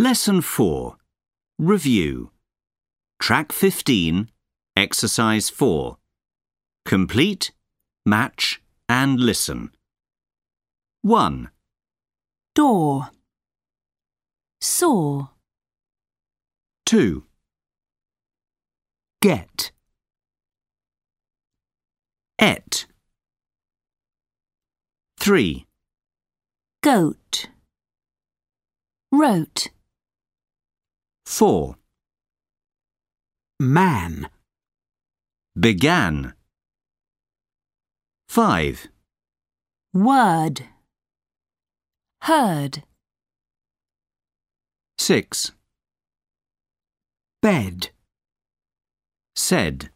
Lesson 4 Review. Track 15, Exercise 4 Complete, Match and Listen. 1, door, saw, 2, get, et. 3, goat, wrote, 4, man, began. 5, word, heard, 6, bed, said